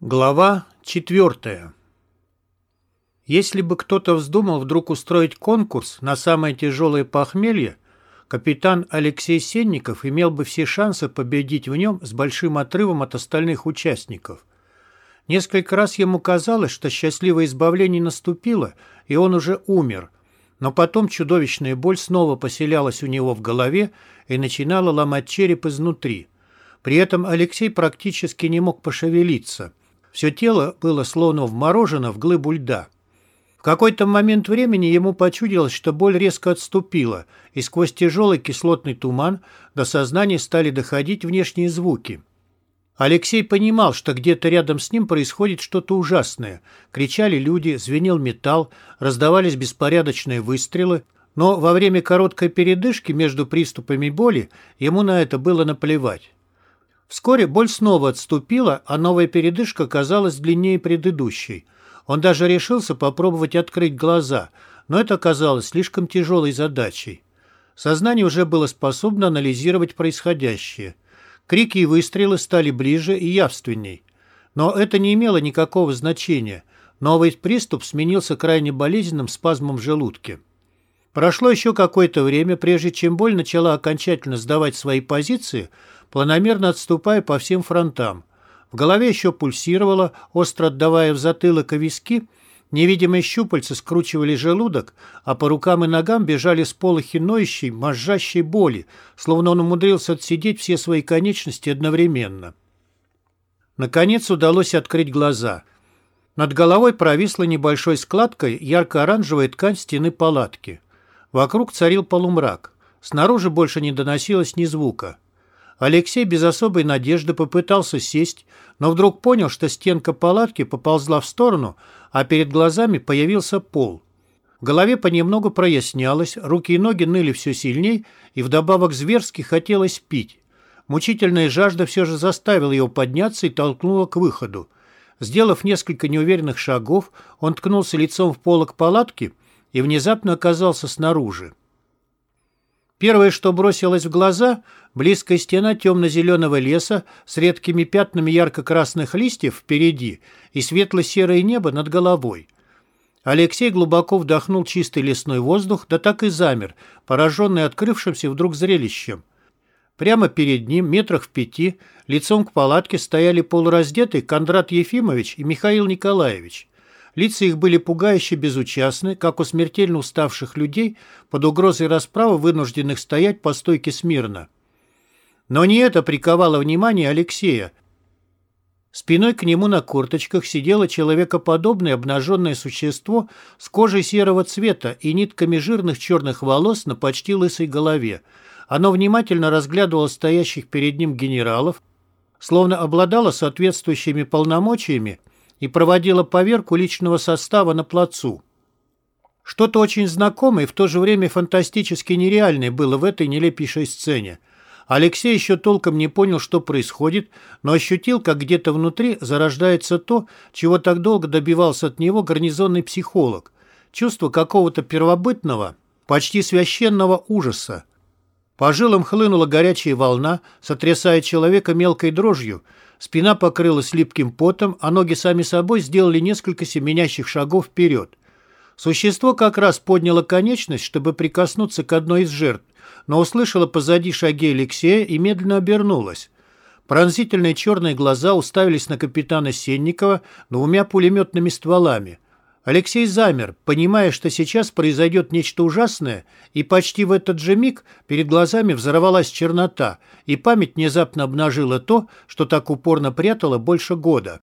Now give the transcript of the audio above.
Глава четвертая. Если бы кто-то вздумал вдруг устроить конкурс на самое тяжелое похмелье, капитан Алексей Сенников имел бы все шансы победить в нем с большим отрывом от остальных участников. Несколько раз ему казалось, что счастливое избавление наступило, и он уже умер, но потом чудовищная боль снова поселялась у него в голове и начинала ломать череп изнутри. При этом Алексей практически не мог пошевелиться – все тело было словно вморожено в глыбу льда. В какой-то момент времени ему почудилось, что боль резко отступила, и сквозь тяжелый кислотный туман до сознания стали доходить внешние звуки. Алексей понимал, что где-то рядом с ним происходит что-то ужасное. Кричали люди, звенел металл, раздавались беспорядочные выстрелы, но во время короткой передышки между приступами боли ему на это было наплевать. Вскоре боль снова отступила, а новая передышка казалась длиннее предыдущей. Он даже решился попробовать открыть глаза, но это оказалось слишком тяжелой задачей. Сознание уже было способно анализировать происходящее. Крики и выстрелы стали ближе и явственней. Но это не имело никакого значения. Новый приступ сменился крайне болезненным спазмом в желудке. Прошло еще какое-то время, прежде чем боль начала окончательно сдавать свои позиции – планомерно отступая по всем фронтам. В голове еще пульсировало, остро отдавая в затылок и виски, невидимые щупальца скручивали желудок, а по рукам и ногам бежали сполохи ноющей, мозжащей боли, словно он умудрился отсидеть все свои конечности одновременно. Наконец удалось открыть глаза. Над головой провисла небольшой складкой ярко-оранжевая ткань стены палатки. Вокруг царил полумрак. Снаружи больше не доносилось ни звука. Алексей без особой надежды попытался сесть, но вдруг понял, что стенка палатки поползла в сторону, а перед глазами появился пол. В голове понемногу прояснялось, руки и ноги ныли все сильней, и вдобавок зверски хотелось пить. Мучительная жажда все же заставила его подняться и толкнула к выходу. Сделав несколько неуверенных шагов, он ткнулся лицом в полок палатки и внезапно оказался снаружи. Первое, что бросилось в глаза – близкая стена темно-зеленого леса с редкими пятнами ярко-красных листьев впереди и светло-серое небо над головой. Алексей глубоко вдохнул чистый лесной воздух, да так и замер, пораженный открывшимся вдруг зрелищем. Прямо перед ним, метрах в пяти, лицом к палатке стояли полураздетый Кондрат Ефимович и Михаил Николаевич. Лица их были пугающе безучастны, как у смертельно уставших людей, под угрозой расправы, вынужденных стоять по стойке смирно. Но не это приковало внимание Алексея. Спиной к нему на корточках сидело человекоподобное обнаженное существо с кожей серого цвета и нитками жирных черных волос на почти лысой голове. Оно внимательно разглядывало стоящих перед ним генералов, словно обладало соответствующими полномочиями и проводила поверку личного состава на плацу. Что-то очень знакомое и в то же время фантастически нереальное было в этой нелепейшей сцене. Алексей еще толком не понял, что происходит, но ощутил, как где-то внутри зарождается то, чего так долго добивался от него гарнизонный психолог. Чувство какого-то первобытного, почти священного ужаса. По жилам хлынула горячая волна, сотрясая человека мелкой дрожью – Спина покрылась липким потом, а ноги сами собой сделали несколько семенящих шагов вперед. Существо как раз подняло конечность, чтобы прикоснуться к одной из жертв, но услышало позади шаги Алексея и медленно обернулось. Пронзительные черные глаза уставились на капитана Сенникова двумя пулеметными стволами. Алексей замер, понимая, что сейчас произойдет нечто ужасное, и почти в этот же миг перед глазами взорвалась чернота, и память внезапно обнажила то, что так упорно прятала больше года.